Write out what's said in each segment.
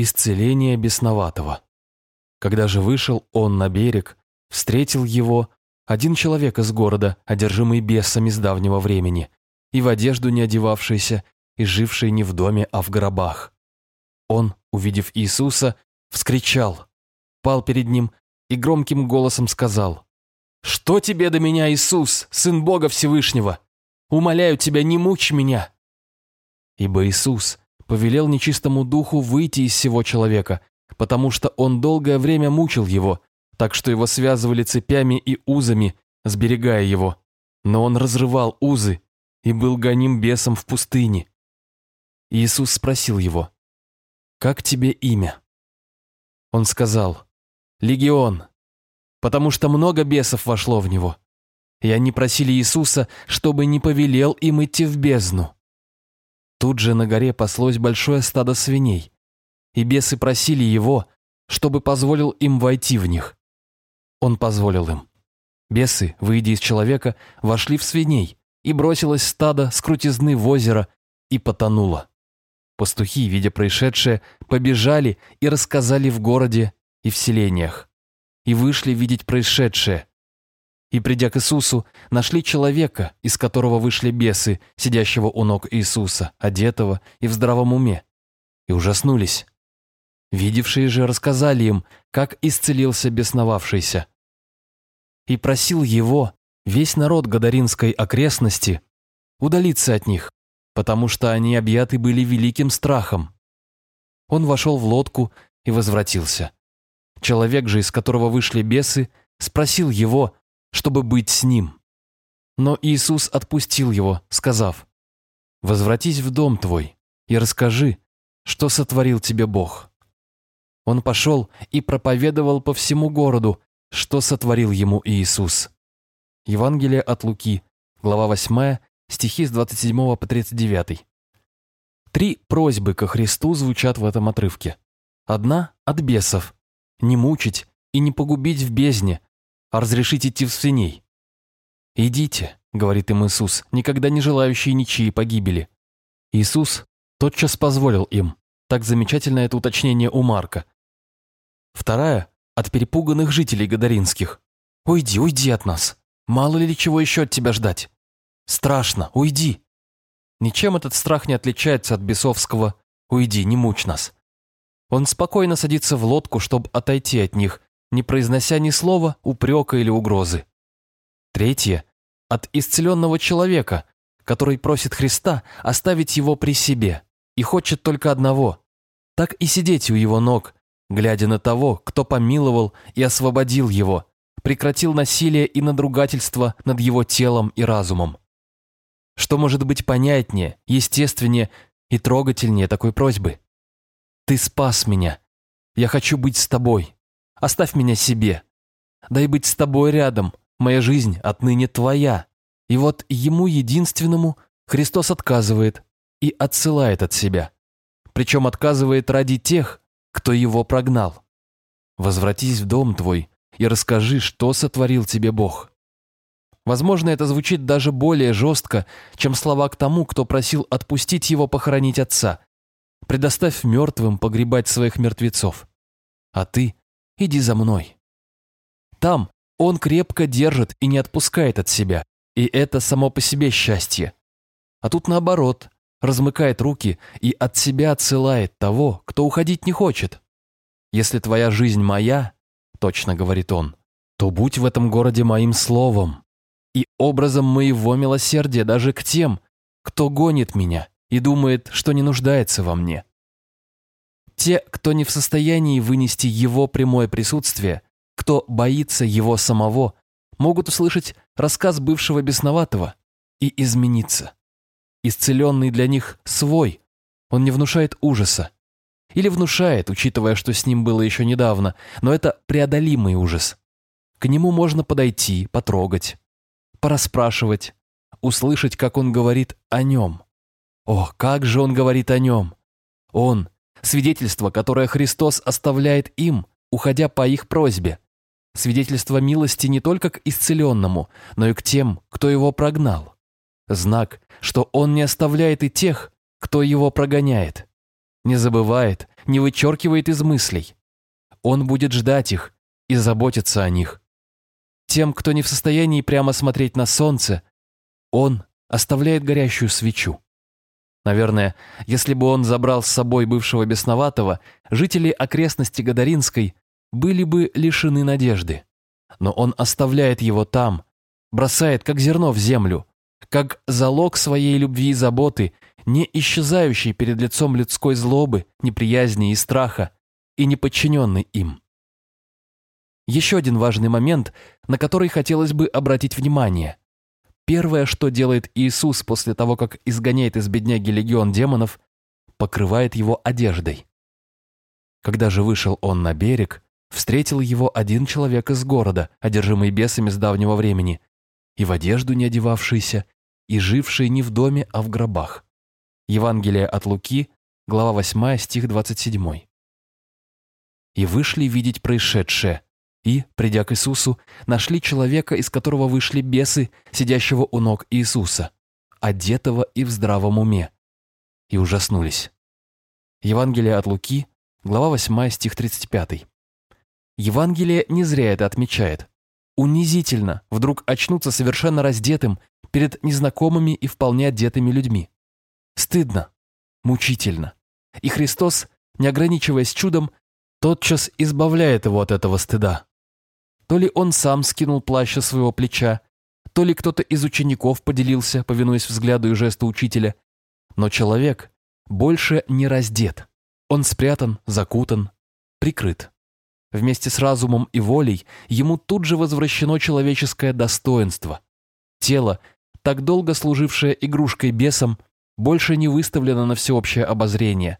исцеление бесноватого. Когда же вышел он на берег, встретил его один человек из города, одержимый бесами с давнего времени, и в одежду не одевавшийся, и живший не в доме, а в гробах. Он, увидев Иисуса, вскричал, пал перед ним и громким голосом сказал, «Что тебе до меня, Иисус, Сын Бога Всевышнего? Умоляю тебя, не мучь меня!» Ибо Иисус повелел нечистому духу выйти из всего человека, потому что он долгое время мучил его, так что его связывали цепями и узами, сберегая его. Но он разрывал узы и был гоним бесом в пустыне. Иисус спросил его, «Как тебе имя?» Он сказал, «Легион, потому что много бесов вошло в него». И они просили Иисуса, чтобы не повелел им идти в бездну. Тут же на горе паслось большое стадо свиней, и бесы просили его, чтобы позволил им войти в них. Он позволил им. Бесы, выйдя из человека, вошли в свиней, и бросилось стадо с крутизны в озеро и потонуло. Пастухи, видя происшедшее, побежали и рассказали в городе и в селениях. И вышли видеть происшедшее. И, придя к Иисусу, нашли человека, из которого вышли бесы, сидящего у ног Иисуса, одетого и в здравом уме. И ужаснулись. Видевшие же рассказали им, как исцелился бесновавшийся. И просил его, весь народ Гадаринской окрестности, удалиться от них, потому что они объяты были великим страхом. Он вошел в лодку и возвратился. Человек же, из которого вышли бесы, спросил его, чтобы быть с ним. Но Иисус отпустил его, сказав, «Возвратись в дом твой и расскажи, что сотворил тебе Бог». Он пошел и проповедовал по всему городу, что сотворил ему Иисус. Евангелие от Луки, глава 8, стихи с 27 по 39. Три просьбы ко Христу звучат в этом отрывке. Одна от бесов – не мучить и не погубить в бездне, а разрешить идти в свиней. «Идите», – говорит им Иисус, никогда не желающие ничьей погибели. Иисус тотчас позволил им. Так замечательно это уточнение у Марка. Вторая – от перепуганных жителей Гадаринских. «Уйди, уйди от нас. Мало ли чего еще от тебя ждать. Страшно, уйди». Ничем этот страх не отличается от бесовского «Уйди, не мучь нас». Он спокойно садится в лодку, чтобы отойти от них, не произнося ни слова, упрека или угрозы. Третье – от исцеленного человека, который просит Христа оставить его при себе и хочет только одного – так и сидеть у его ног, глядя на того, кто помиловал и освободил его, прекратил насилие и надругательство над его телом и разумом. Что может быть понятнее, естественнее и трогательнее такой просьбы? «Ты спас меня. Я хочу быть с тобой. Оставь меня себе. Дай быть с тобой рядом. Моя жизнь отныне твоя». И вот ему единственному Христос отказывает и отсылает от себя. Причем отказывает ради тех, кто его прогнал. Возвратись в дом твой и расскажи, что сотворил тебе Бог. Возможно, это звучит даже более жестко, чем слова к тому, кто просил отпустить его похоронить отца. Предоставь мертвым погребать своих мертвецов. А ты иди за мной. Там он крепко держит и не отпускает от себя, и это само по себе счастье. А тут наоборот, размыкает руки и от себя отсылает того, кто уходить не хочет. Если твоя жизнь моя, точно говорит он, то будь в этом городе моим словом и образом моего милосердия даже к тем, кто гонит меня и думает, что не нуждается во мне. Те, кто не в состоянии вынести его прямое присутствие, кто боится его самого, могут услышать рассказ бывшего бесноватого и измениться. Исцеленный для них свой, он не внушает ужаса. Или внушает, учитывая, что с ним было еще недавно, но это преодолимый ужас. К нему можно подойти, потрогать, пораспрашивать, услышать, как он говорит о нем. О, как же он говорит о нем! Он – свидетельство, которое Христос оставляет им, уходя по их просьбе. Свидетельство милости не только к исцеленному, но и к тем, кто его прогнал. Знак, что он не оставляет и тех, кто его прогоняет. Не забывает, не вычеркивает из мыслей. Он будет ждать их и заботиться о них. Тем, кто не в состоянии прямо смотреть на солнце, он оставляет горящую свечу. Наверное, если бы он забрал с собой бывшего бесноватого, жители окрестности Гадаринской были бы лишены надежды. Но он оставляет его там, бросает как зерно в землю, как залог своей любви и заботы, не исчезающий перед лицом людской злобы, неприязни и страха, и не подчиненный им. Еще один важный момент, на который хотелось бы обратить внимание. Первое, что делает Иисус после того, как изгоняет из бедняги легион демонов, покрывает его одеждой. Когда же вышел он на берег, встретил его один человек из города, одержимый бесами с давнего времени, и в одежду не одевавшийся, и живший не в доме, а в гробах. Евангелие от Луки, глава 8, стих 27. «И вышли видеть происшедшее, и, придя к Иисусу, нашли человека, из которого вышли бесы, сидящего у ног Иисуса, одетого и в здравом уме, и ужаснулись. Евангелие от Луки, глава 8, стих 35. Евангелие не зря это отмечает. Унизительно вдруг очнуться совершенно раздетым перед незнакомыми и вполне одетыми людьми. Стыдно, мучительно. И Христос, не ограничиваясь чудом, тотчас избавляет его от этого стыда. То ли он сам скинул плащ со своего плеча, то ли кто-то из учеников поделился, повинуясь взгляду и жесту учителя. Но человек больше не раздет. Он спрятан, закутан, прикрыт. Вместе с разумом и волей ему тут же возвращено человеческое достоинство. Тело, так долго служившее игрушкой бесом, больше не выставлено на всеобщее обозрение.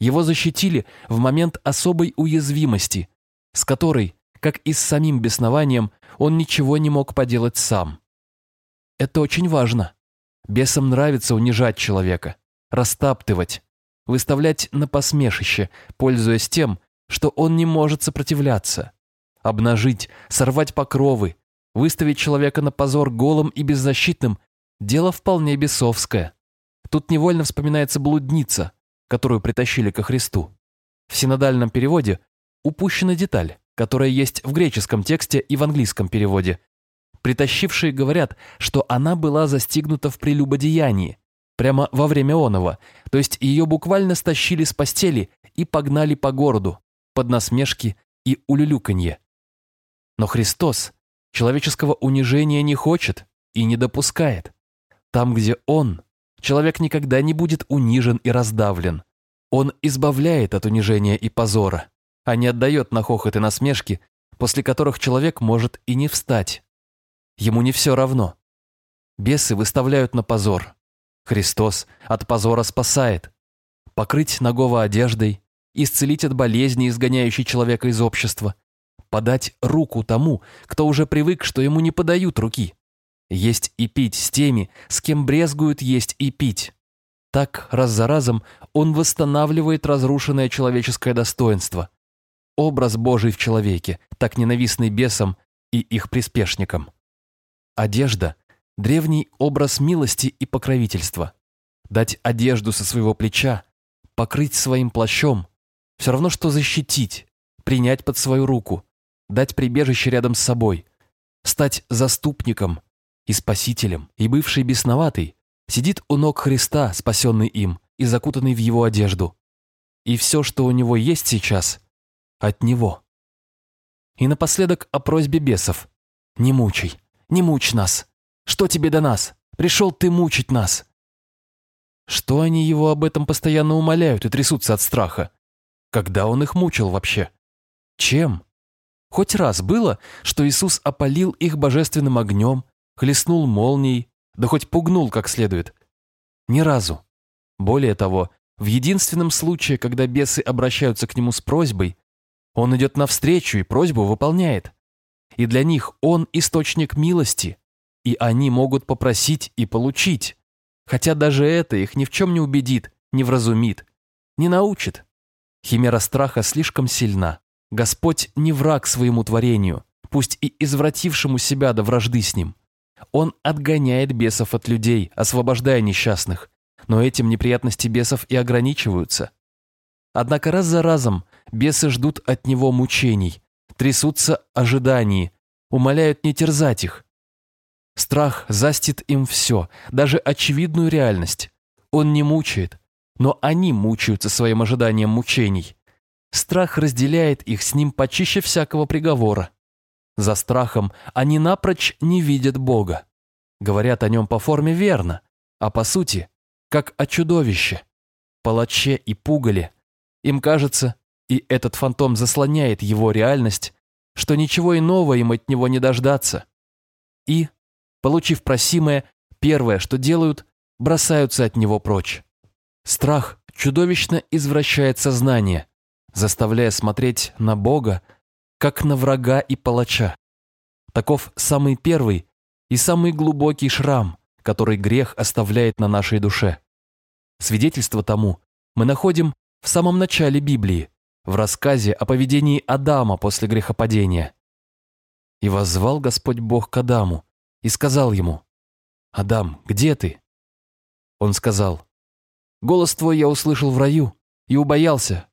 Его защитили в момент особой уязвимости, с которой как и с самим беснованием, он ничего не мог поделать сам. Это очень важно. Бесам нравится унижать человека, растаптывать, выставлять на посмешище, пользуясь тем, что он не может сопротивляться. Обнажить, сорвать покровы, выставить человека на позор голым и беззащитным – дело вполне бесовское. Тут невольно вспоминается блудница, которую притащили ко Христу. В синодальном переводе упущена деталь которая есть в греческом тексте и в английском переводе. Притащившие говорят, что она была застигнута в прелюбодеянии, прямо во время оного, то есть ее буквально стащили с постели и погнали по городу, под насмешки и улюлюканье. Но Христос человеческого унижения не хочет и не допускает. Там, где Он, человек никогда не будет унижен и раздавлен. Он избавляет от унижения и позора а не отдает на хохот и насмешки, после которых человек может и не встать. Ему не все равно. Бесы выставляют на позор. Христос от позора спасает. Покрыть нагого одеждой, исцелить от болезни, изгоняющей человека из общества, подать руку тому, кто уже привык, что ему не подают руки. Есть и пить с теми, с кем брезгуют есть и пить. Так, раз за разом, он восстанавливает разрушенное человеческое достоинство, образ Божий в человеке, так ненавистный бесам и их приспешникам. Одежда – древний образ милости и покровительства. Дать одежду со своего плеча, покрыть своим плащом – все равно, что защитить, принять под свою руку, дать прибежище рядом с собой, стать заступником и спасителем. И бывший бесноватый сидит у ног Христа, спасенный им и закутанный в его одежду. И все, что у него есть сейчас – от него. И напоследок о просьбе бесов. «Не мучай, не мучь нас. Что тебе до нас? Пришел ты мучить нас». Что они его об этом постоянно умоляют и трясутся от страха? Когда он их мучил вообще? Чем? Хоть раз было, что Иисус опалил их божественным огнем, хлестнул молнией, да хоть пугнул как следует. Ни разу. Более того, в единственном случае, когда бесы обращаются к нему с просьбой, он идет навстречу и просьбу выполняет. И для них он источник милости, и они могут попросить и получить. Хотя даже это их ни в чем не убедит, не вразумит, не научит. Химера страха слишком сильна. Господь не враг своему творению, пусть и извратившему себя до вражды с ним. Он отгоняет бесов от людей, освобождая несчастных. Но этим неприятности бесов и ограничиваются. Однако раз за разом бесы ждут от него мучений, трясутся ожидании, умоляют не терзать их. Страх застит им все, даже очевидную реальность. Он не мучает, но они мучаются своим ожиданием мучений. Страх разделяет их с ним почище всякого приговора. За страхом они напрочь не видят Бога. Говорят о нем по форме верно, а по сути, как о чудовище, палаче и пугале. Им кажется, и этот фантом заслоняет его реальность, что ничего иного им от него не дождаться. И, получив просимое, первое, что делают, бросаются от него прочь. Страх чудовищно извращает сознание, заставляя смотреть на Бога, как на врага и палача. Таков самый первый и самый глубокий шрам, который грех оставляет на нашей душе. Свидетельство тому мы находим в самом начале Библии, в рассказе о поведении Адама после грехопадения. «И воззвал Господь Бог к Адаму и сказал ему, «Адам, где ты?» Он сказал, «Голос твой я услышал в раю и убоялся,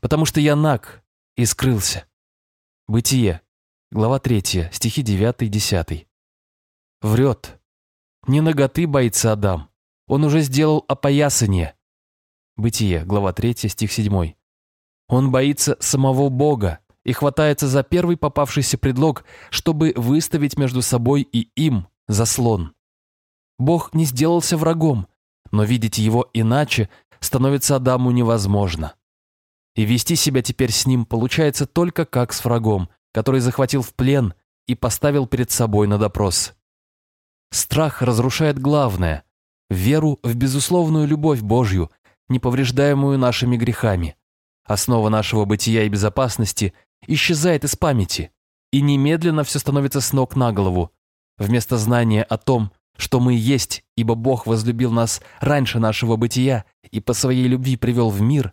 потому что я наг и скрылся». Бытие, глава 3, стихи 9-10. Врет. Не наготы боится Адам. Он уже сделал опоясание. Бытие, глава 3, стих 7. Он боится самого Бога и хватается за первый попавшийся предлог, чтобы выставить между собой и им заслон. Бог не сделался врагом, но видеть его иначе становится Адаму невозможно. И вести себя теперь с ним получается только как с врагом, который захватил в плен и поставил перед собой на допрос. Страх разрушает главное – веру в безусловную любовь Божью, неповреждаемую нашими грехами. Основа нашего бытия и безопасности исчезает из памяти, и немедленно все становится с ног на голову. Вместо знания о том, что мы есть, ибо Бог возлюбил нас раньше нашего бытия и по своей любви привел в мир,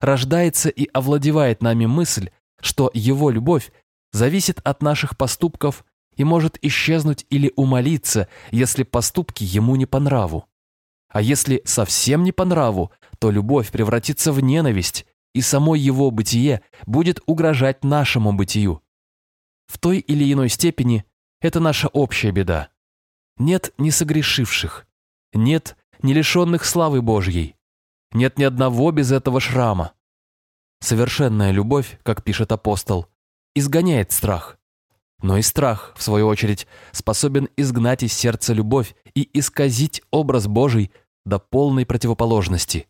рождается и овладевает нами мысль, что Его любовь зависит от наших поступков и может исчезнуть или умолиться, если поступки Ему не по нраву. А если совсем не по нраву, то любовь превратится в ненависть, и само Его бытие будет угрожать нашему бытию. В той или иной степени это наша общая беда. Нет не согрешивших, нет не лишенных славы Божьей, нет ни одного без этого шрама. Совершенная любовь, как пишет апостол, изгоняет страх. Но и страх, в свою очередь, способен изгнать из сердца любовь и исказить образ Божий до полной противоположности.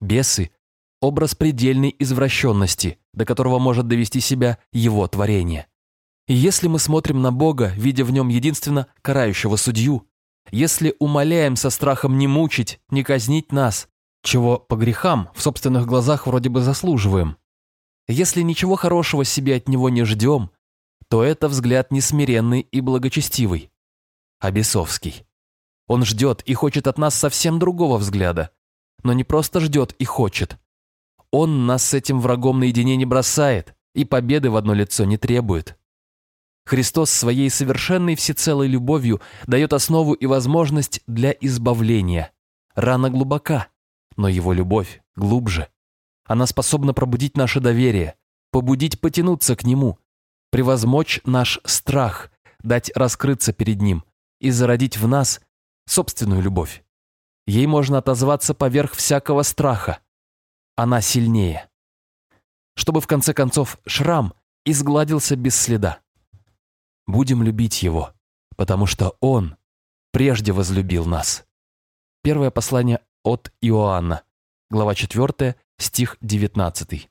Бесы – образ предельной извращенности, до которого может довести себя его творение. И если мы смотрим на Бога, видя в нем единственно карающего судью, если умоляем со страхом не мучить, не казнить нас, чего по грехам в собственных глазах вроде бы заслуживаем, если ничего хорошего себе от него не ждем, то это взгляд несмиренный и благочестивый, а бесовский. Он ждет и хочет от нас совсем другого взгляда, но не просто ждет и хочет. Он нас с этим врагом наедине не бросает и победы в одно лицо не требует. Христос своей совершенной всецелой любовью дает основу и возможность для избавления. Рана глубока, но его любовь глубже. Она способна пробудить наше доверие, побудить потянуться к нему, превозмочь наш страх, дать раскрыться перед ним и зародить в нас собственную любовь. Ей можно отозваться поверх всякого страха. Она сильнее. Чтобы в конце концов шрам изгладился без следа. Будем любить его, потому что он прежде возлюбил нас. Первое послание от Иоанна, глава 4, стих 19.